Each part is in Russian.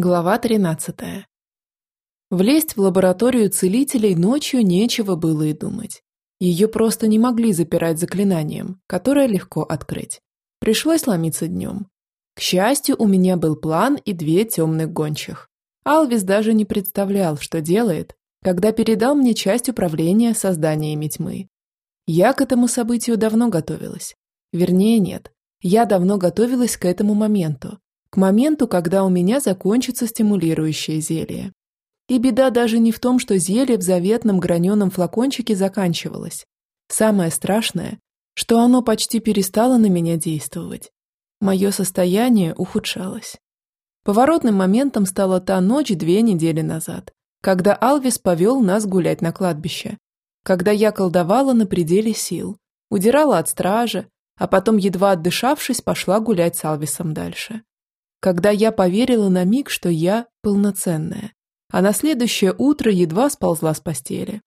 Глава 13. Влезть в лабораторию целителей ночью нечего было и думать. Ее просто не могли запирать заклинанием, которое легко открыть. Пришлось ломиться днем. К счастью, у меня был план и две темных гончих. Алвис даже не представлял, что делает, когда передал мне часть управления созданиями тьмы. Я к этому событию давно готовилась. Вернее, нет. Я давно готовилась к этому моменту, к моменту, когда у меня закончится стимулирующее зелье. И беда даже не в том, что зелье в заветном граненом флакончике заканчивалось. Самое страшное, что оно почти перестало на меня действовать. Мое состояние ухудшалось. Поворотным моментом стала та ночь две недели назад, когда Алвис повел нас гулять на кладбище, когда я колдовала на пределе сил, удирала от стража, а потом, едва отдышавшись, пошла гулять с Алвисом дальше когда я поверила на миг, что я полноценная, а на следующее утро едва сползла с постели.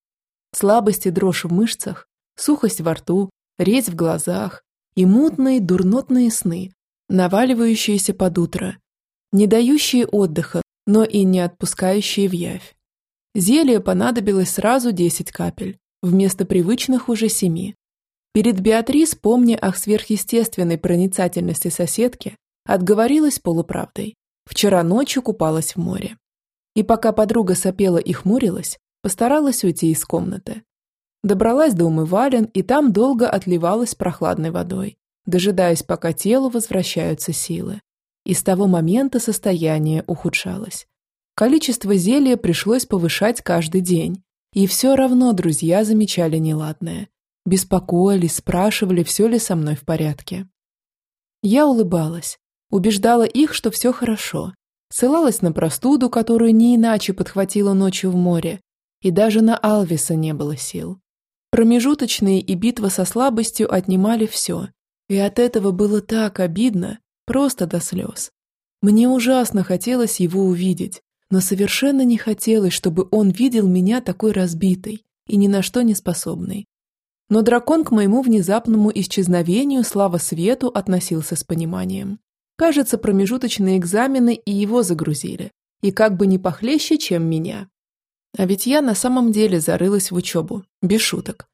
Слабость и дрожь в мышцах, сухость во рту, резь в глазах и мутные дурнотные сны, наваливающиеся под утро, не дающие отдыха, но и не отпускающие в явь. Зелье понадобилось сразу 10 капель, вместо привычных уже семи. Перед Беатрис, помня о сверхъестественной проницательности соседки, Отговорилась полуправдой. Вчера ночью купалась в море. И пока подруга сопела и хмурилась, постаралась уйти из комнаты. Добралась до умывален и там долго отливалась прохладной водой, дожидаясь, пока телу возвращаются силы. И с того момента состояние ухудшалось. Количество зелья пришлось повышать каждый день. И все равно друзья замечали неладное. Беспокоились, спрашивали, все ли со мной в порядке. Я улыбалась, Убеждала их, что все хорошо. Ссылалась на простуду, которую не иначе подхватила ночью в море. И даже на Алвиса не было сил. Промежуточные и битва со слабостью отнимали все. И от этого было так обидно, просто до слез. Мне ужасно хотелось его увидеть, но совершенно не хотелось, чтобы он видел меня такой разбитой и ни на что не способной. Но дракон к моему внезапному исчезновению, слава свету, относился с пониманием. Кажется, промежуточные экзамены и его загрузили. И как бы не похлеще, чем меня. А ведь я на самом деле зарылась в учебу, без шуток.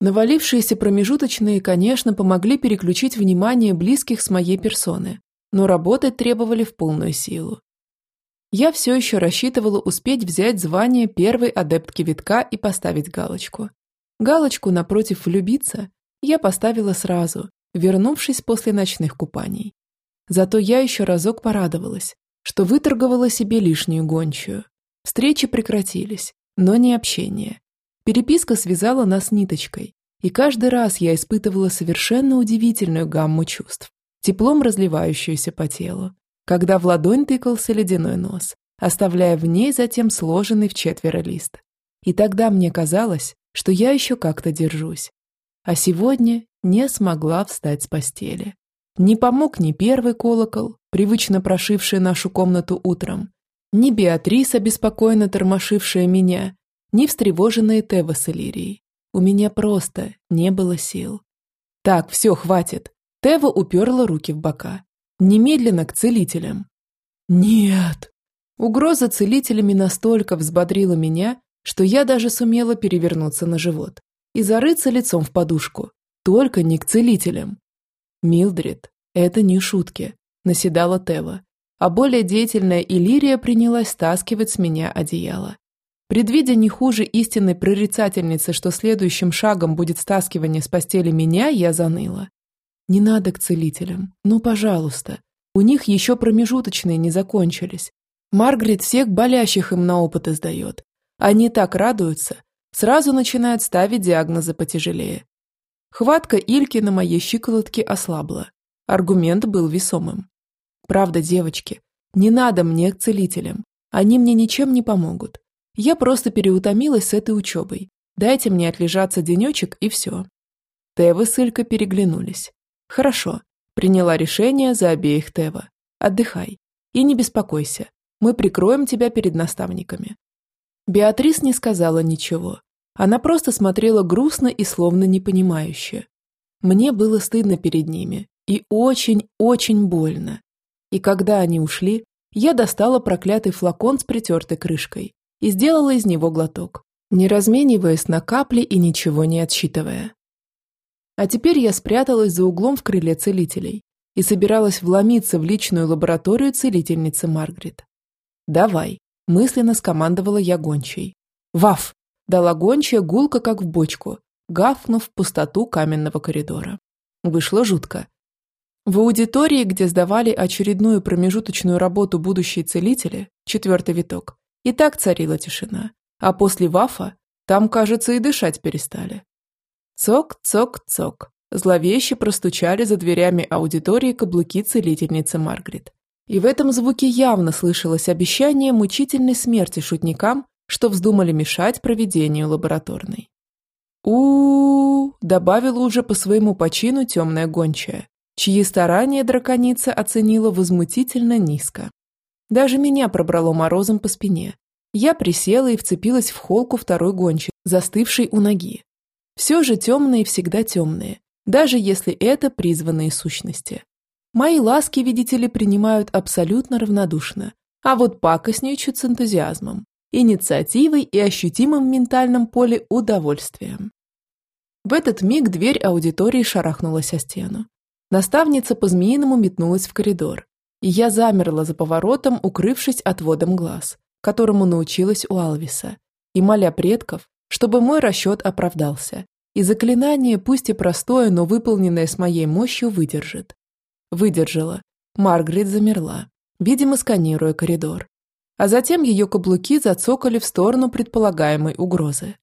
Навалившиеся промежуточные, конечно, помогли переключить внимание близких с моей персоны, но работать требовали в полную силу. Я все еще рассчитывала успеть взять звание первой адептки витка и поставить галочку. Галочку напротив «влюбиться» я поставила сразу, вернувшись после ночных купаний. Зато я еще разок порадовалась, что выторговала себе лишнюю гончую. Встречи прекратились, но не общение. Переписка связала нас ниточкой, и каждый раз я испытывала совершенно удивительную гамму чувств, теплом разливающуюся по телу, когда в ладонь тыкался ледяной нос, оставляя в ней затем сложенный в четверо лист. И тогда мне казалось, что я еще как-то держусь. А сегодня не смогла встать с постели. Не помог ни первый колокол, привычно прошивший нашу комнату утром, ни Беатриса, беспокойно тормошившая меня, ни встревоженные Тева с Элирией. У меня просто не было сил. Так, все, хватит. Тева уперла руки в бока. Немедленно к целителям. Нет. Угроза целителями настолько взбодрила меня, что я даже сумела перевернуться на живот и зарыться лицом в подушку. Только не к целителям. Милдрид, это не шутки, наседала Тева, а более деятельная Иллирия принялась стаскивать с меня одеяло. Предвидя не хуже истинной прорицательницы, что следующим шагом будет стаскивание с постели меня, я заныла. Не надо к целителям, ну, пожалуйста. У них еще промежуточные не закончились. Маргарет всех болящих им на опыт издает. Они так радуются, сразу начинают ставить диагнозы потяжелее. Хватка Ильки на моей щиколотке ослабла. Аргумент был весомым. Правда, девочки, не надо мне к целителям. Они мне ничем не помогут. Я просто переутомилась с этой учебой. Дайте мне отлежаться денечек и все. Тева с Илькой переглянулись. Хорошо. Приняла решение за обеих Тева. Отдыхай. И не беспокойся. Мы прикроем тебя перед наставниками. Беатрис не сказала ничего. Она просто смотрела грустно и словно непонимающе. Мне было стыдно перед ними и очень-очень больно. И когда они ушли, я достала проклятый флакон с притертой крышкой и сделала из него глоток, не размениваясь на капли и ничего не отсчитывая. А теперь я спряталась за углом в крыле целителей и собиралась вломиться в личную лабораторию целительницы Маргарет. «Давай», – мысленно скомандовала я гончей. «Ваф!» – дала гончая гулко, как в бочку, гафнув пустоту каменного коридора. Вышло жутко. В аудитории, где сдавали очередную промежуточную работу будущие целители, четвертый виток, и так царила тишина, а после вафа там, кажется, и дышать перестали. Цок-цок-цок. Зловеще простучали за дверями аудитории каблуки целительницы Маргарет. И в этом звуке явно слышалось обещание мучительной смерти шутникам, что вздумали мешать проведению лабораторной. у, -у, добавила уже по своему почину темная гончая, чьи старания драконица оценила возмутительно низко. Даже меня пробрало морозом по спине. Я присела и вцепилась в холку второй гончей, застывшей у ноги. Все же темные всегда темные, даже если это призванные сущности. Мои ласки, видите ли, принимают абсолютно равнодушно, а вот пакостничают с энтузиазмом, инициативой и ощутимым в ментальном поле удовольствием. В этот миг дверь аудитории шарахнулась о стену. Наставница по-змеиному метнулась в коридор, и я замерла за поворотом, укрывшись отводом глаз, которому научилась у Алвиса, и моля предков, чтобы мой расчет оправдался, и заклинание, пусть и простое, но выполненное с моей мощью, выдержит. Выдержала. Маргарет замерла, видимо, сканируя коридор. А затем ее каблуки зацокали в сторону предполагаемой угрозы.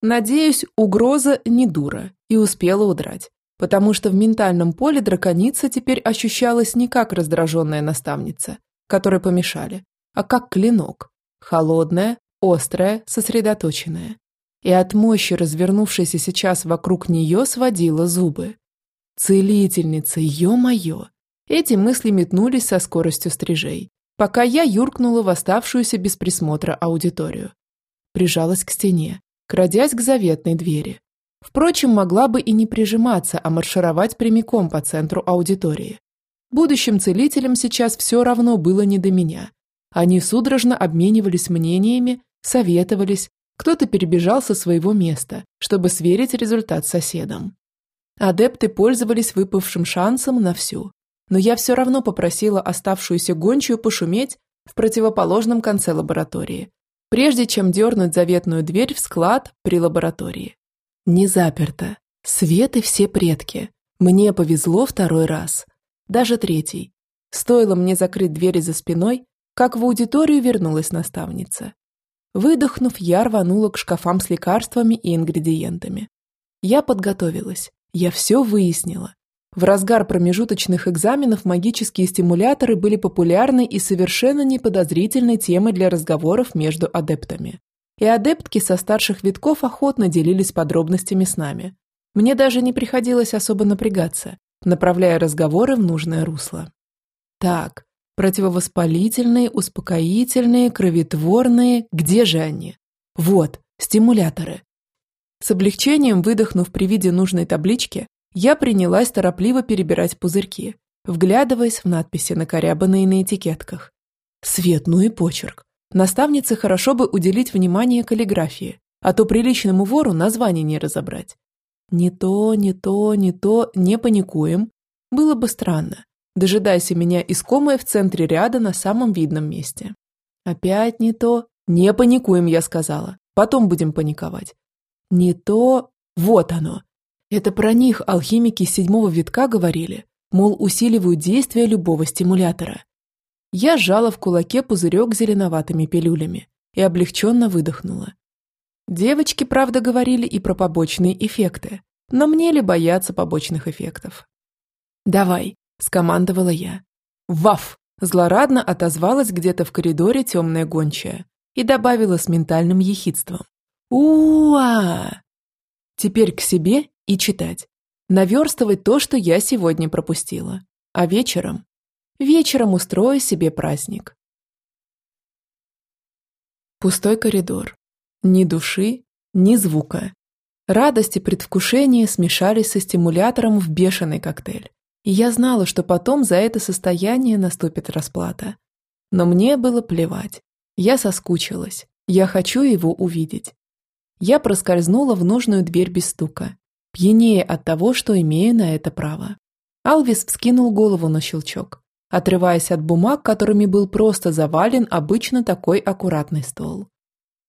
Надеюсь, угроза не дура и успела удрать, потому что в ментальном поле драконица теперь ощущалась не как раздраженная наставница, которой помешали, а как клинок. Холодная, острая, сосредоточенная и от мощи, развернувшейся сейчас вокруг нее, сводила зубы. «Целительница, ё-моё!» Эти мысли метнулись со скоростью стрижей, пока я юркнула в оставшуюся без присмотра аудиторию. Прижалась к стене, крадясь к заветной двери. Впрочем, могла бы и не прижиматься, а маршировать прямиком по центру аудитории. Будущим целителям сейчас все равно было не до меня. Они судорожно обменивались мнениями, советовались, кто-то перебежал со своего места, чтобы сверить результат соседам. Адепты пользовались выпавшим шансом на всю. Но я все равно попросила оставшуюся гончую пошуметь в противоположном конце лаборатории, прежде чем дернуть заветную дверь в склад при лаборатории. Не заперто. Свет и все предки. Мне повезло второй раз. Даже третий. Стоило мне закрыть двери за спиной, как в аудиторию вернулась наставница. Выдохнув, я рванула к шкафам с лекарствами и ингредиентами. Я подготовилась. Я все выяснила. В разгар промежуточных экзаменов магические стимуляторы были популярной и совершенно неподозрительной темой для разговоров между адептами. И адептки со старших витков охотно делились подробностями с нами. Мне даже не приходилось особо напрягаться, направляя разговоры в нужное русло. Так, Противовоспалительные, успокоительные, кроветворные. Где же они? Вот, стимуляторы. С облегчением выдохнув при виде нужной таблички, я принялась торопливо перебирать пузырьки, вглядываясь в надписи, накорябанные на этикетках. Свет, ну и почерк. Наставнице хорошо бы уделить внимание каллиграфии, а то приличному вору название не разобрать. Не то, не то, не то, не паникуем. Было бы странно, дожидайся меня искомая в центре ряда на самом видном месте. Опять не то. Не паникуем, я сказала. Потом будем паниковать. Не то. Вот оно. Это про них алхимики седьмого витка говорили, мол, усиливают действие любого стимулятора. Я сжала в кулаке пузырек зеленоватыми пилюлями и облегченно выдохнула. Девочки, правда, говорили и про побочные эффекты, но мне ли бояться побочных эффектов? «Давай, скомандовала я. «Ваф!» – злорадно отозвалась где-то в коридоре темная гончая и добавила с ментальным ехидством. «У-а!» Теперь к себе и читать. Наверстывать то, что я сегодня пропустила. А вечером? Вечером устрою себе праздник. Пустой коридор. Ни души, ни звука. Радость и предвкушение смешались со стимулятором в бешеный коктейль. И я знала, что потом за это состояние наступит расплата. Но мне было плевать. Я соскучилась. Я хочу его увидеть. Я проскользнула в нужную дверь без стука, пьянее от того, что имею на это право. Алвис вскинул голову на щелчок, отрываясь от бумаг, которыми был просто завален обычно такой аккуратный стол.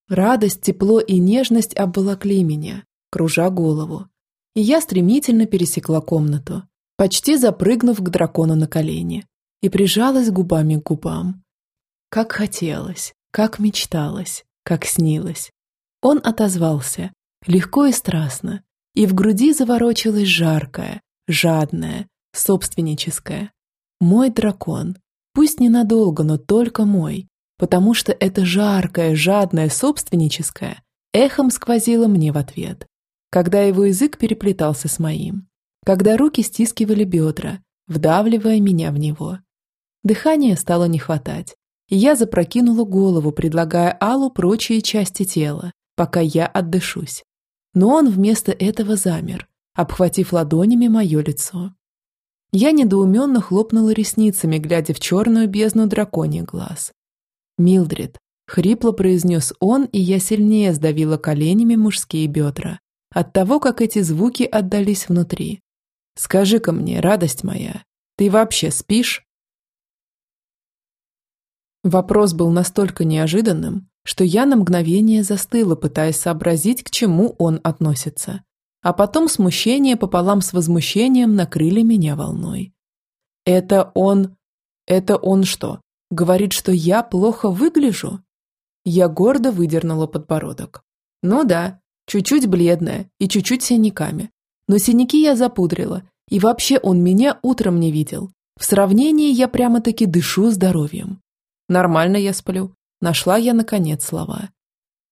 Радость, тепло и нежность обволокли меня, кружа голову. И я стремительно пересекла комнату, почти запрыгнув к дракону на колени, и прижалась губами к губам. Как хотелось, как мечталось, как снилось. Он отозвался, легко и страстно, и в груди заворочилось жаркое, жадное, собственническое. Мой дракон, пусть ненадолго, но только мой, потому что это жаркое, жадное, собственническое эхом сквозило мне в ответ, когда его язык переплетался с моим когда руки стискивали бедра, вдавливая меня в него. Дыхания стало не хватать, и я запрокинула голову, предлагая Аллу прочие части тела, пока я отдышусь. Но он вместо этого замер, обхватив ладонями мое лицо. Я недоуменно хлопнула ресницами, глядя в черную бездну драконий глаз. «Милдрид», — хрипло произнес он, и я сильнее сдавила коленями мужские бедра от того, как эти звуки отдались внутри. Скажи-ка мне, радость моя, ты вообще спишь?» Вопрос был настолько неожиданным, что я на мгновение застыла, пытаясь сообразить, к чему он относится. А потом смущение пополам с возмущением накрыли меня волной. «Это он... Это он что, говорит, что я плохо выгляжу?» Я гордо выдернула подбородок. «Ну да, чуть-чуть бледная и чуть-чуть синяками, но синяки я запудрила, и вообще он меня утром не видел. В сравнении я прямо-таки дышу здоровьем. Нормально я сплю. Нашла я, наконец, слова.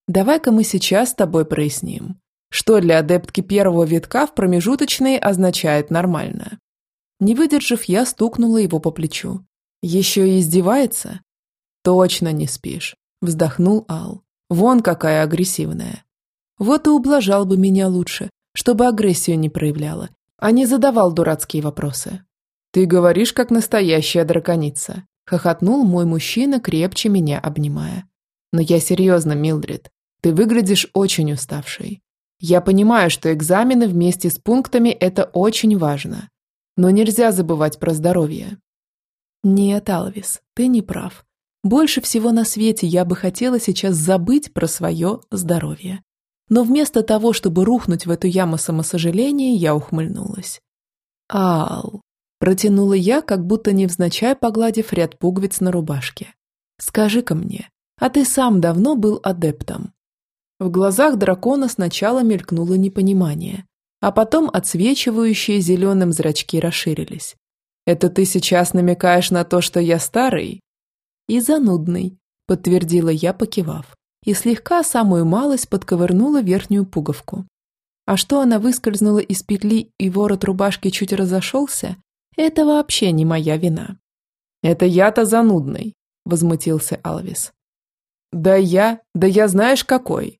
Давай-ка мы сейчас с тобой проясним. Что для адептки первого витка в промежуточные означает «нормально». Не выдержав, я стукнула его по плечу. Еще и издевается? Точно не спишь, вздохнул Ал. Вон какая агрессивная. Вот и ублажал бы меня лучше, чтобы агрессию не проявляла, а не задавал дурацкие вопросы. «Ты говоришь, как настоящая драконица», – хохотнул мой мужчина, крепче меня обнимая. «Но я серьезно, Милдрид, ты выглядишь очень уставшей. Я понимаю, что экзамены вместе с пунктами – это очень важно, но нельзя забывать про здоровье». «Нет, Алвис, ты не прав. Больше всего на свете я бы хотела сейчас забыть про свое здоровье. Но вместо того, чтобы рухнуть в эту яму самосожаления, я ухмыльнулась. «Ал!» – протянула я, как будто невзначай погладив ряд пуговиц на рубашке. «Скажи-ка мне, а ты сам давно был адептом?» В глазах дракона сначала мелькнуло непонимание, а потом отсвечивающие зеленым зрачки расширились. «Это ты сейчас намекаешь на то, что я старый?» «И занудный», – подтвердила я, покивав и слегка самую малость подковырнула верхнюю пуговку. А что она выскользнула из петли и ворот рубашки чуть разошелся, это вообще не моя вина. «Это я-то занудный», – возмутился Алвис. «Да я, да я знаешь какой».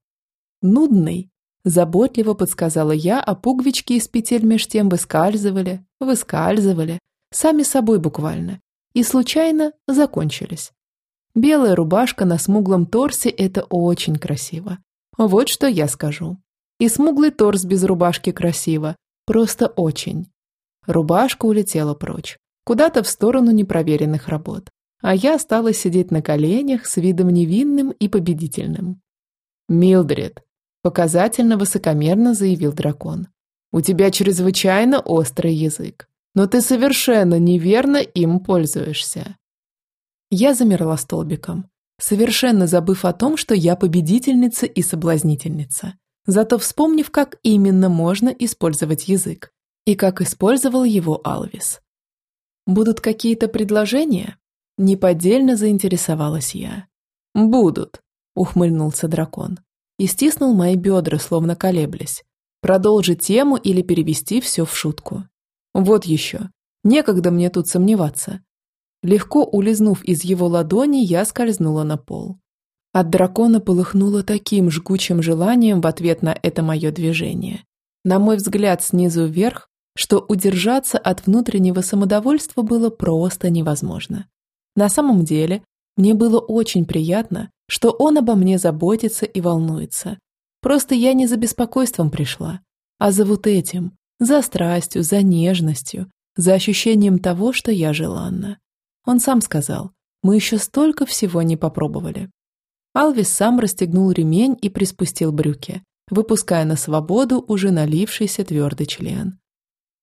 «Нудный», – заботливо подсказала я, а пуговички из петель меж тем выскальзывали, выскальзывали, сами собой буквально, и случайно закончились. Белая рубашка на смуглом торсе – это очень красиво. Вот что я скажу. И смуглый торс без рубашки красиво. Просто очень. Рубашка улетела прочь. Куда-то в сторону непроверенных работ. А я осталась сидеть на коленях с видом невинным и победительным. «Милдред», – показательно высокомерно заявил дракон. «У тебя чрезвычайно острый язык, но ты совершенно неверно им пользуешься. Я замерла столбиком, совершенно забыв о том, что я победительница и соблазнительница, зато вспомнив, как именно можно использовать язык и как использовал его Алвис. «Будут какие-то предложения?» Неподдельно заинтересовалась я. «Будут», — ухмыльнулся дракон и стиснул мои бедра, словно колеблясь. Продолжить тему или перевести все в шутку. Вот еще. Некогда мне тут сомневаться. Легко улизнув из его ладони, я скользнула на пол. От дракона полыхнуло таким жгучим желанием в ответ на это мое движение. На мой взгляд снизу вверх, что удержаться от внутреннего самодовольства было просто невозможно. На самом деле, Мне было очень приятно, что он обо мне заботится и волнуется. Просто я не за беспокойством пришла, а за вот этим, за страстью, за нежностью, за ощущением того, что я желанна. Он сам сказал, мы еще столько всего не попробовали. Алвис сам расстегнул ремень и приспустил брюки, выпуская на свободу уже налившийся твердый член.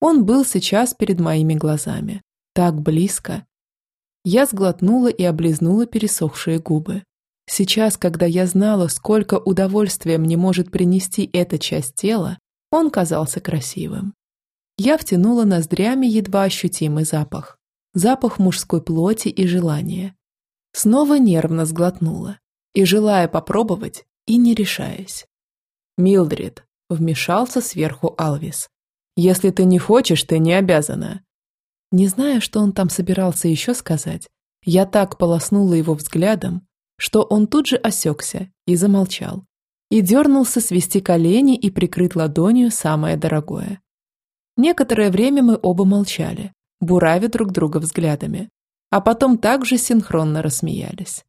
Он был сейчас перед моими глазами, так близко. Я сглотнула и облизнула пересохшие губы. Сейчас, когда я знала, сколько удовольствия мне может принести эта часть тела, он казался красивым. Я втянула ноздрями едва ощутимый запах. Запах мужской плоти и желания. Снова нервно сглотнула. И желая попробовать, и не решаясь. «Милдрид», — вмешался сверху Алвис. «Если ты не хочешь, ты не обязана». Не зная, что он там собирался еще сказать, я так полоснула его взглядом, что он тут же осекся и замолчал, и дернулся свести колени и прикрыть ладонью самое дорогое. Некоторое время мы оба молчали, буравя друг друга взглядами, а потом также синхронно рассмеялись.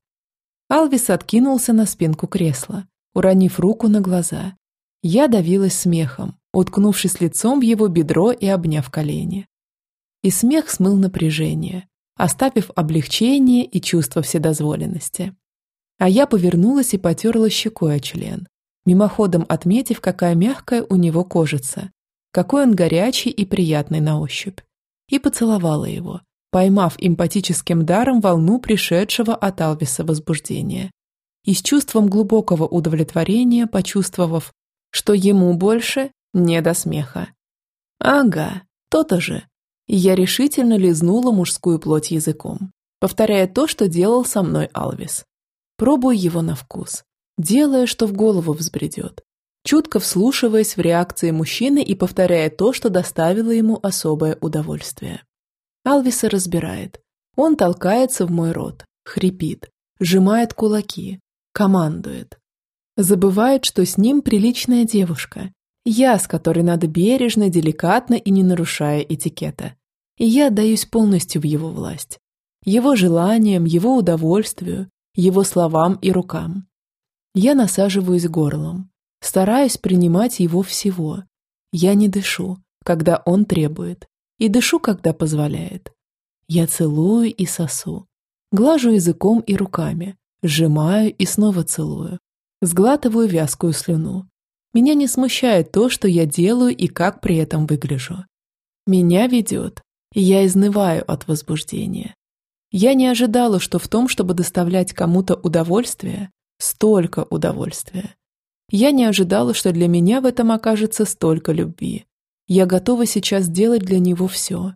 Алвис откинулся на спинку кресла, уронив руку на глаза. Я давилась смехом, уткнувшись лицом в его бедро и обняв колени. И смех смыл напряжение, оставив облегчение и чувство вседозволенности. А я повернулась и потерла щекой о член, мимоходом отметив, какая мягкая у него кожица, какой он горячий и приятный на ощупь, и поцеловала его, поймав эмпатическим даром волну пришедшего от Алвиса возбуждения. И с чувством глубокого удовлетворения почувствовав, что ему больше не до смеха. Ага, то-то же. Я решительно лизнула мужскую плоть языком, повторяя то, что делал со мной Алвис. Пробую его на вкус, делая, что в голову взбредет, чутко вслушиваясь в реакции мужчины и повторяя то, что доставило ему особое удовольствие. Алвиса разбирает. Он толкается в мой рот, хрипит, сжимает кулаки, командует. Забывает, что с ним приличная девушка. Я, с которой надо бережно, деликатно и не нарушая этикета. И я отдаюсь полностью в его власть. Его желаниям, его удовольствию, его словам и рукам. Я насаживаюсь горлом, стараюсь принимать его всего. Я не дышу, когда он требует, и дышу, когда позволяет. Я целую и сосу, глажу языком и руками, сжимаю и снова целую, сглатываю вязкую слюну. Меня не смущает то, что я делаю и как при этом выгляжу. Меня ведет, и я изнываю от возбуждения. Я не ожидала, что в том, чтобы доставлять кому-то удовольствие, столько удовольствия. Я не ожидала, что для меня в этом окажется столько любви. Я готова сейчас сделать для него все.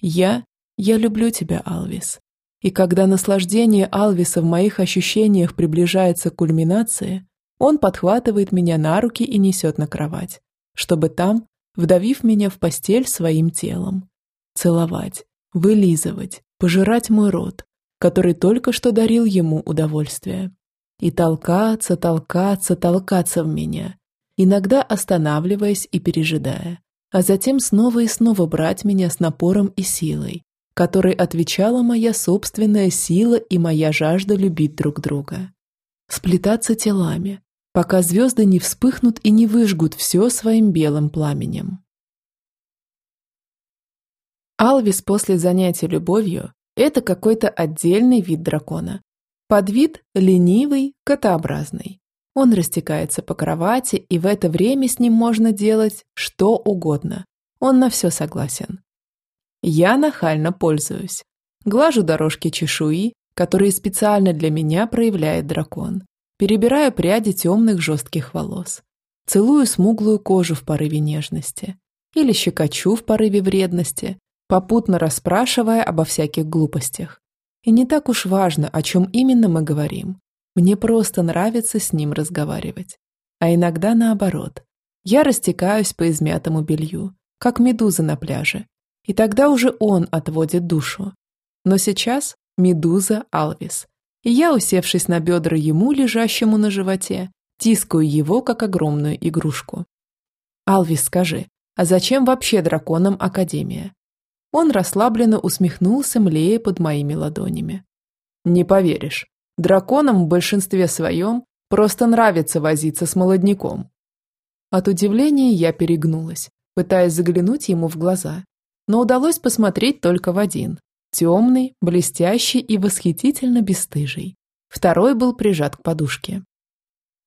Я, я люблю тебя, Алвис. И когда наслаждение Алвиса в моих ощущениях приближается к кульминации, он подхватывает меня на руки и несет на кровать, чтобы там, вдавив меня в постель своим телом, целовать, вылизывать, пожирать мой рот, который только что дарил ему удовольствие. И толкаться, толкаться, толкаться в меня, иногда останавливаясь и пережидая, а затем снова и снова брать меня с напором и силой, которой отвечала моя собственная сила и моя жажда любить друг друга. Сплетаться телами, пока звезды не вспыхнут и не выжгут все своим белым пламенем. Алвис после занятия любовью – это какой-то отдельный вид дракона. Подвид ленивый, котообразный. Он растекается по кровати, и в это время с ним можно делать что угодно. Он на все согласен. Я нахально пользуюсь. Глажу дорожки чешуи, которые специально для меня проявляет дракон. Перебираю пряди темных жестких волос. Целую смуглую кожу в порыве нежности. Или щекочу в порыве вредности, попутно расспрашивая обо всяких глупостях. И не так уж важно, о чем именно мы говорим. Мне просто нравится с ним разговаривать. А иногда наоборот. Я растекаюсь по измятому белью, как медуза на пляже. И тогда уже он отводит душу. Но сейчас медуза Алвис. И я, усевшись на бедра ему, лежащему на животе, тискаю его, как огромную игрушку. «Алвис, скажи, а зачем вообще драконам Академия? Он расслабленно усмехнулся, млея под моими ладонями. Не поверишь, драконам в большинстве своем просто нравится возиться с молодняком. От удивления я перегнулась, пытаясь заглянуть ему в глаза, но удалось посмотреть только в один. Темный, блестящий и восхитительно бесстыжий. Второй был прижат к подушке.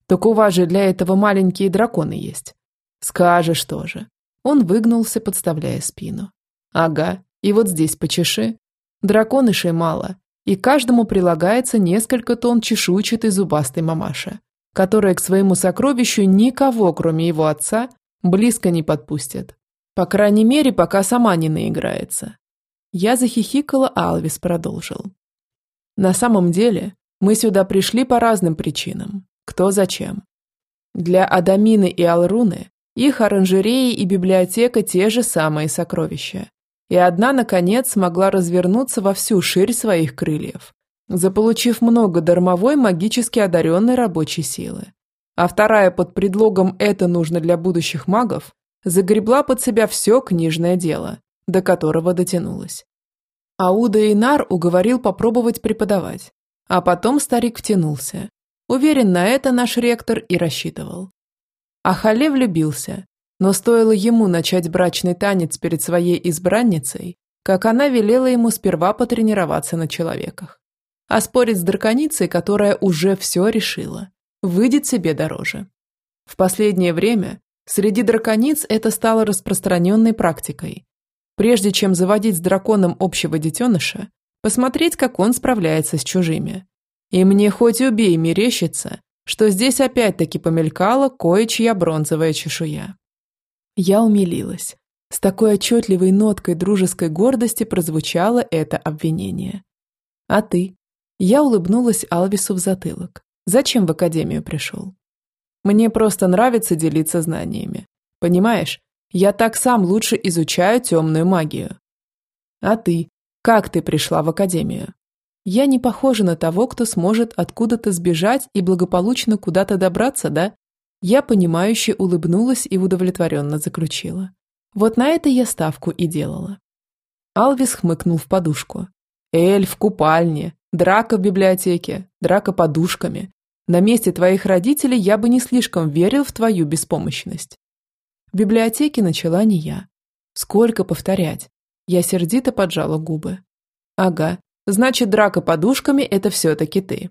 «Так у вас же для этого маленькие драконы есть». «Скажешь тоже». Он выгнулся, подставляя спину. «Ага, и вот здесь почеши. Драконышей мало, и каждому прилагается несколько тонн чешуйчатой зубастой мамаши, которая к своему сокровищу никого, кроме его отца, близко не подпустит. По крайней мере, пока сама не наиграется. Я захихикала, а Алвис продолжил. На самом деле, мы сюда пришли по разным причинам. Кто зачем. Для Адамины и Алруны их оранжереи и библиотека те же самые сокровища. И одна, наконец, смогла развернуться во всю ширь своих крыльев, заполучив много дармовой магически одаренной рабочей силы. А вторая под предлогом «это нужно для будущих магов» загребла под себя все книжное дело, до которого дотянулась. Ауда Инар уговорил попробовать преподавать, а потом старик втянулся. Уверен, на это наш ректор и рассчитывал. А Хале влюбился, но стоило ему начать брачный танец перед своей избранницей, как она велела ему сперва потренироваться на человеках. А спорить с драконицей, которая уже все решила, выйдет себе дороже. В последнее время среди дракониц это стало распространенной практикой. Прежде чем заводить с драконом общего детеныша, посмотреть, как он справляется с чужими. И мне хоть убей мерещится, что здесь опять-таки помелькала кое-чья бронзовая чешуя. Я умилилась. С такой отчетливой ноткой дружеской гордости прозвучало это обвинение. «А ты?» Я улыбнулась Алвису в затылок. «Зачем в академию пришел?» «Мне просто нравится делиться знаниями. Понимаешь, я так сам лучше изучаю темную магию». «А ты? Как ты пришла в академию?» Я не похожа на того, кто сможет откуда-то сбежать и благополучно куда-то добраться, да? Я понимающе улыбнулась и удовлетворенно заключила. Вот на это я ставку и делала. Алвис хмыкнул в подушку. «Эль в купальне, драка в библиотеке, драка подушками. На месте твоих родителей я бы не слишком верил в твою беспомощность». В библиотеке начала не я. Сколько повторять? Я сердито поджала губы. «Ага, значит, драка подушками – это все-таки ты».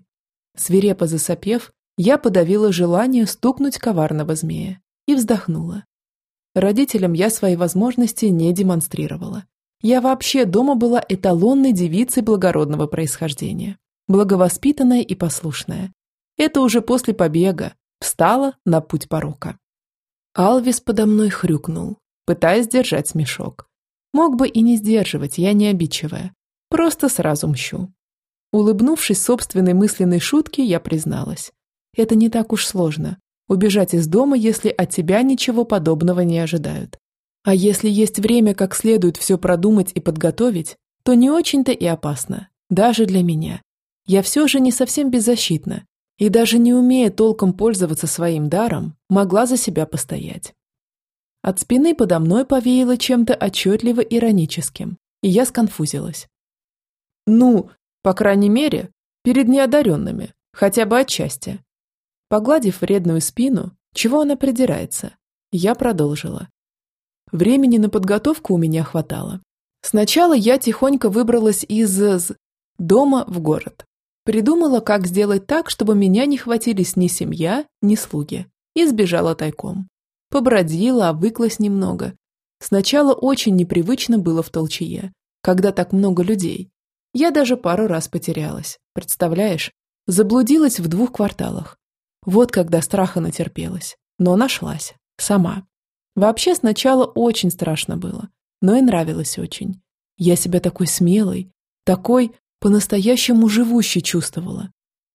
Свирепо засопев, я подавила желание стукнуть коварного змея и вздохнула. Родителям я свои возможности не демонстрировала. Я вообще дома была эталонной девицей благородного происхождения, благовоспитанная и послушная. Это уже после побега встала на путь порока. Алвис подо мной хрюкнул, пытаясь сдержать смешок. Мог бы и не сдерживать, я не обидчивая. Просто сразу мщу. Улыбнувшись собственной мысленной шутке, я призналась. Это не так уж сложно. Убежать из дома, если от тебя ничего подобного не ожидают. А если есть время как следует все продумать и подготовить, то не очень-то и опасно. Даже для меня. Я все же не совсем беззащитна. И даже не умея толком пользоваться своим даром, могла за себя постоять. От спины подо мной повеяло чем-то отчетливо ироническим, и я сконфузилась. Ну, по крайней мере, перед неодаренными, хотя бы отчасти. Погладив вредную спину, чего она придирается, я продолжила. Времени на подготовку у меня хватало. Сначала я тихонько выбралась из дома в город. Придумала, как сделать так, чтобы меня не хватились ни семья, ни слуги. И сбежала тайком. Побродила, обвыклась немного. Сначала очень непривычно было в толчье, когда так много людей. Я даже пару раз потерялась, представляешь? Заблудилась в двух кварталах. Вот когда страха натерпелась. Но нашлась. Сама. Вообще сначала очень страшно было, но и нравилось очень. Я себя такой смелой, такой по-настоящему живущей чувствовала.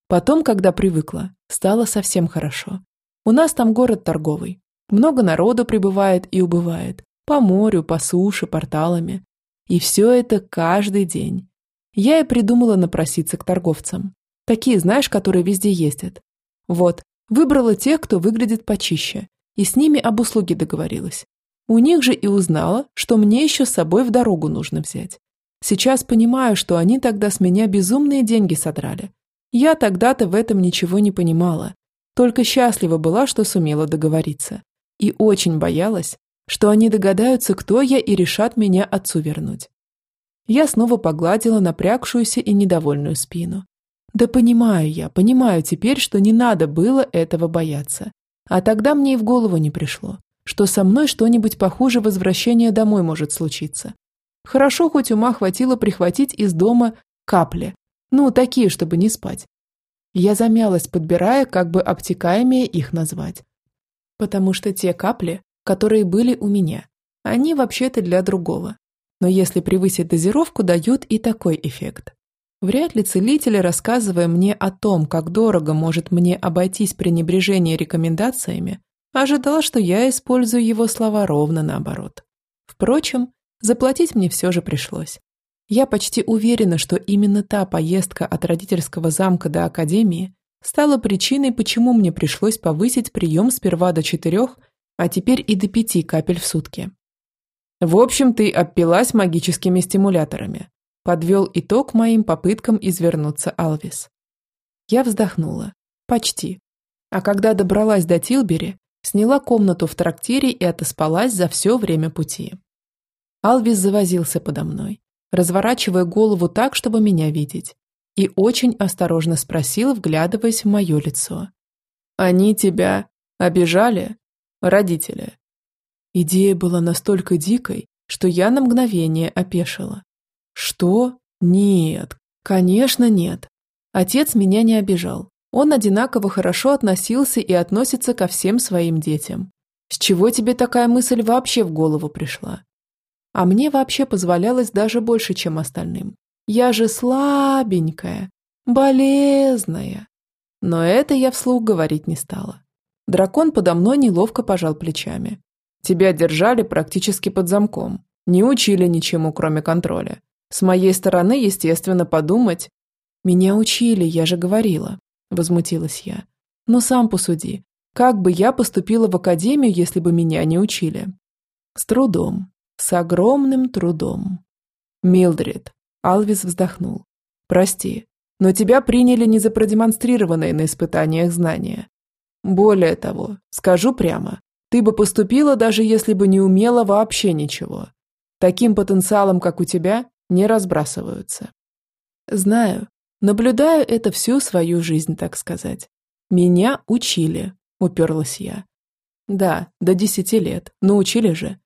Потом, когда привыкла, стало совсем хорошо. У нас там город торговый. Много народу прибывает и убывает. По морю, по суше, порталами. И все это каждый день. Я и придумала напроситься к торговцам. Такие, знаешь, которые везде ездят. Вот, выбрала тех, кто выглядит почище, и с ними об услуге договорилась. У них же и узнала, что мне еще с собой в дорогу нужно взять. Сейчас понимаю, что они тогда с меня безумные деньги содрали. Я тогда-то в этом ничего не понимала. Только счастлива была, что сумела договориться. И очень боялась, что они догадаются, кто я, и решат меня отцу вернуть. Я снова погладила напрягшуюся и недовольную спину. Да понимаю я, понимаю теперь, что не надо было этого бояться. А тогда мне и в голову не пришло, что со мной что-нибудь похуже возвращения домой может случиться. Хорошо, хоть ума хватило прихватить из дома капли. Ну, такие, чтобы не спать. Я замялась, подбирая, как бы обтекаемее их назвать. Потому что те капли, которые были у меня, они вообще-то для другого. Но если превысить дозировку, дают и такой эффект. Вряд ли целитель, рассказывая мне о том, как дорого может мне обойтись пренебрежение рекомендациями, ожидал, что я использую его слова ровно наоборот. Впрочем, заплатить мне все же пришлось. Я почти уверена, что именно та поездка от родительского замка до академии стала причиной, почему мне пришлось повысить прием сперва до четырех, а теперь и до пяти капель в сутки. В общем, ты обпилась магическими стимуляторами. Подвел итог моим попыткам извернуться Алвис. Я вздохнула. Почти. А когда добралась до Тилбери, сняла комнату в трактире и отоспалась за все время пути. Алвис завозился подо мной, разворачивая голову так, чтобы меня видеть, и очень осторожно спросил, вглядываясь в мое лицо. «Они тебя обижали, родители?» Идея была настолько дикой, что я на мгновение опешила. Что? Нет, конечно нет. Отец меня не обижал. Он одинаково хорошо относился и относится ко всем своим детям. С чего тебе такая мысль вообще в голову пришла? А мне вообще позволялось даже больше, чем остальным. Я же слабенькая, болезная. Но это я вслух говорить не стала. Дракон подо мной неловко пожал плечами. Тебя держали практически под замком. Не учили ничему, кроме контроля. С моей стороны, естественно, подумать. Меня учили, я же говорила. Возмутилась я. Но сам посуди. Как бы я поступила в академию, если бы меня не учили? С трудом. С огромным трудом. Милдрид. Алвис вздохнул. Прости, но тебя приняли не за продемонстрированные на испытаниях знания. Более того, скажу прямо, ты бы поступила, даже если бы не умела вообще ничего. Таким потенциалом, как у тебя, не разбрасываются. Знаю, наблюдаю это всю свою жизнь, так сказать. Меня учили, уперлась я. Да, до десяти лет, научили же.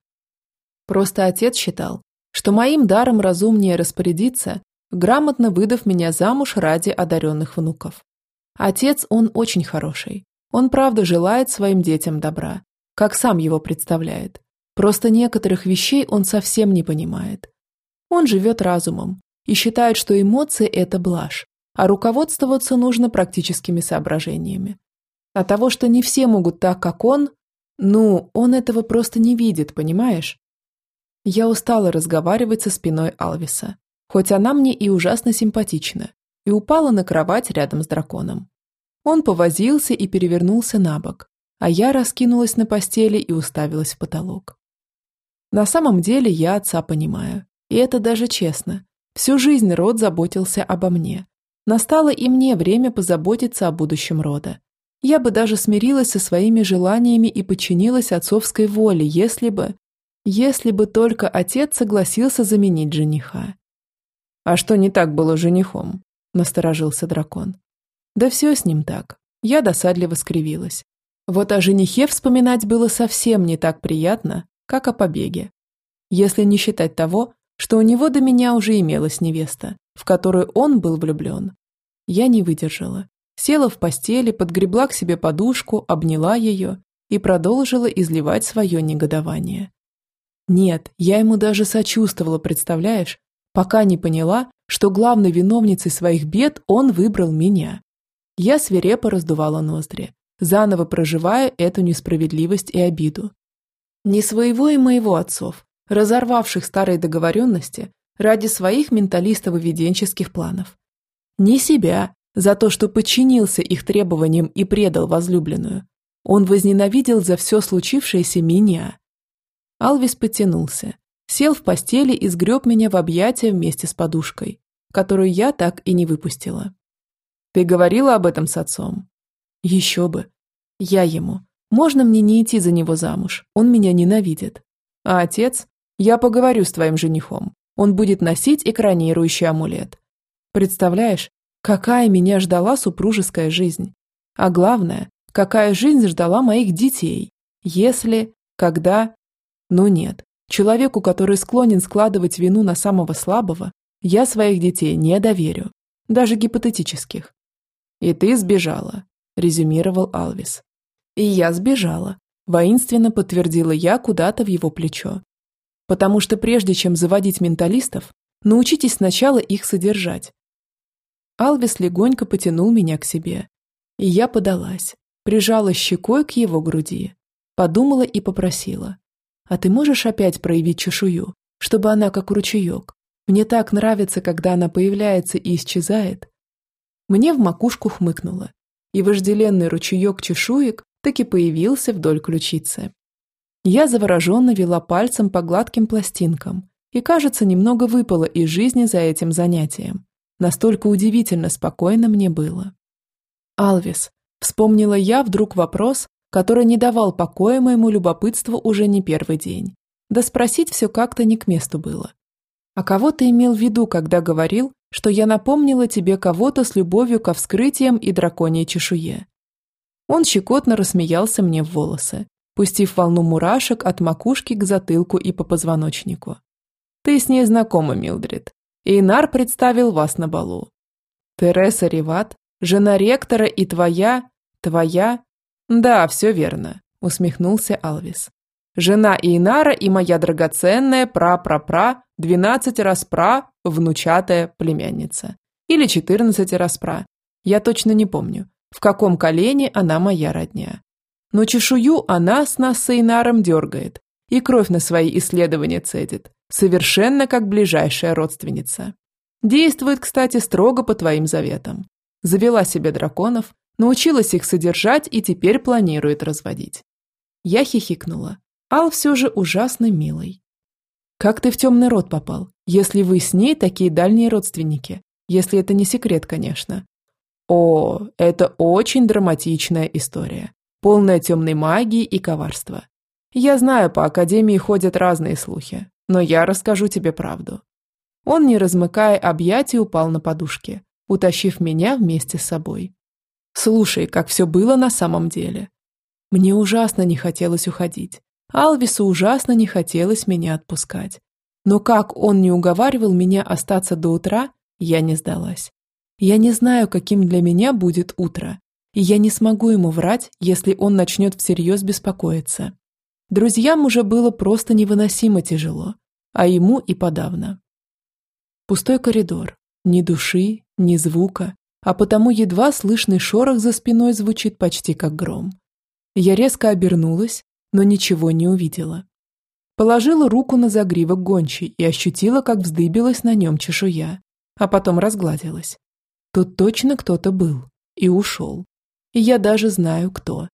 Просто отец считал, что моим даром разумнее распорядиться, грамотно выдав меня замуж ради одаренных внуков. Отец, он очень хороший. Он правда желает своим детям добра, как сам его представляет. Просто некоторых вещей он совсем не понимает. Он живет разумом и считает, что эмоции – это блажь, а руководствоваться нужно практическими соображениями. А того, что не все могут так, как он, ну, он этого просто не видит, понимаешь? Я устала разговаривать со спиной Алвиса, хоть она мне и ужасно симпатична, и упала на кровать рядом с драконом. Он повозился и перевернулся на бок, а я раскинулась на постели и уставилась в потолок. На самом деле я отца понимаю, и это даже честно. Всю жизнь род заботился обо мне. Настало и мне время позаботиться о будущем рода. Я бы даже смирилась со своими желаниями и подчинилась отцовской воле, если бы... Если бы только отец согласился заменить жениха. «А что не так было женихом?» – насторожился дракон. «Да все с ним так». Я досадливо скривилась. Вот о женихе вспоминать было совсем не так приятно, как о побеге. Если не считать того, что у него до меня уже имелась невеста, в которую он был влюблен. Я не выдержала. Села в постели, подгребла к себе подушку, обняла ее и продолжила изливать свое негодование. Нет, я ему даже сочувствовала, представляешь, пока не поняла, что главной виновницей своих бед он выбрал меня. Я свирепо раздувала ноздри, заново проживая эту несправедливость и обиду. Не своего и моего отцов, разорвавших старые договоренности ради своих менталистов-выведенческих планов. Не себя за то, что подчинился их требованиям и предал возлюбленную. Он возненавидел за все случившееся меня. Алвис потянулся, сел в постели и сгреб меня в объятия вместе с подушкой, которую я так и не выпустила. «Ты говорила об этом с отцом?» «Еще бы. Я ему. Можно мне не идти за него замуж? Он меня ненавидит. А отец? Я поговорю с твоим женихом. Он будет носить экранирующий амулет. Представляешь, какая меня ждала супружеская жизнь? А главное, какая жизнь ждала моих детей, если, когда... Ну нет, человеку, который склонен складывать вину на самого слабого, я своих детей не доверю, даже гипотетических. «И ты сбежала», – резюмировал Алвис. «И я сбежала», – воинственно подтвердила я куда-то в его плечо. «Потому что прежде чем заводить менталистов, научитесь сначала их содержать». Алвис легонько потянул меня к себе, и я подалась, прижала щекой к его груди, подумала и попросила. «А ты можешь опять проявить чешую, чтобы она как ручеек? Мне так нравится, когда она появляется и исчезает». Мне в макушку хмыкнуло, и вожделенный ручеек чешуек таки появился вдоль ключицы. Я завороженно вела пальцем по гладким пластинкам и, кажется, немного выпала из жизни за этим занятием. Настолько удивительно спокойно мне было. «Алвис», вспомнила я вдруг вопрос, который не давал покоя моему любопытству уже не первый день. Да спросить все как-то не к месту было. «А кого ты имел в виду, когда говорил, что я напомнила тебе кого-то с любовью ко вскрытиям и драконьей чешуе?» Он щекотно рассмеялся мне в волосы, пустив волну мурашек от макушки к затылку и по позвоночнику. «Ты с ней знакома, Милдрид. Эйнар представил вас на балу. Тереса Риват, жена ректора и твоя... твоя... Да, все верно, усмехнулся Алвис. Жена Эйнара и моя драгоценная пра-пра-пра, двенадцать раз пра, внучатая племянница. Или четырнадцать раз пра. Я точно не помню, в каком колене она моя родня. Но чешую она с нас с Эйнаром дергает и кровь на свои исследования цедит, совершенно как ближайшая родственница. Действует, кстати, строго по твоим заветам. Завела себе драконов, научилась их содержать и теперь планирует разводить. Я хихикнула. Ал все же ужасно милый. Как ты в темный род попал, если вы с ней такие дальние родственники? Если это не секрет, конечно. О, это очень драматичная история, полная темной магии и коварства. Я знаю, по Академии ходят разные слухи, но я расскажу тебе правду. Он, не размыкая объятий, упал на подушке, утащив меня вместе с собой. Слушай, как все было на самом деле. Мне ужасно не хотелось уходить. Алвису ужасно не хотелось меня отпускать. Но как он не уговаривал меня остаться до утра, я не сдалась. Я не знаю, каким для меня будет утро, и я не смогу ему врать, если он начнет всерьез беспокоиться. Друзьям уже было просто невыносимо тяжело, а ему и подавно. Пустой коридор. Ни души, ни звука, а потому едва слышный шорох за спиной звучит почти как гром. Я резко обернулась, но ничего не увидела. Положила руку на загривок гончей и ощутила, как вздыбилась на нем чешуя, а потом разгладилась. Тут точно кто-то был и ушел. И я даже знаю, кто.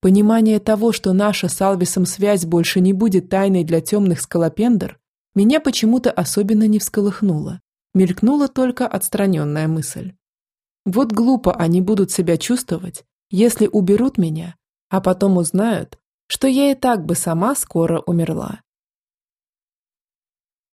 Понимание того, что наша с Алвисом связь больше не будет тайной для темных скалопендр, меня почему-то особенно не всколыхнуло. Мелькнула только отстраненная мысль. Вот глупо они будут себя чувствовать, если уберут меня, а потом узнают, что я и так бы сама скоро умерла.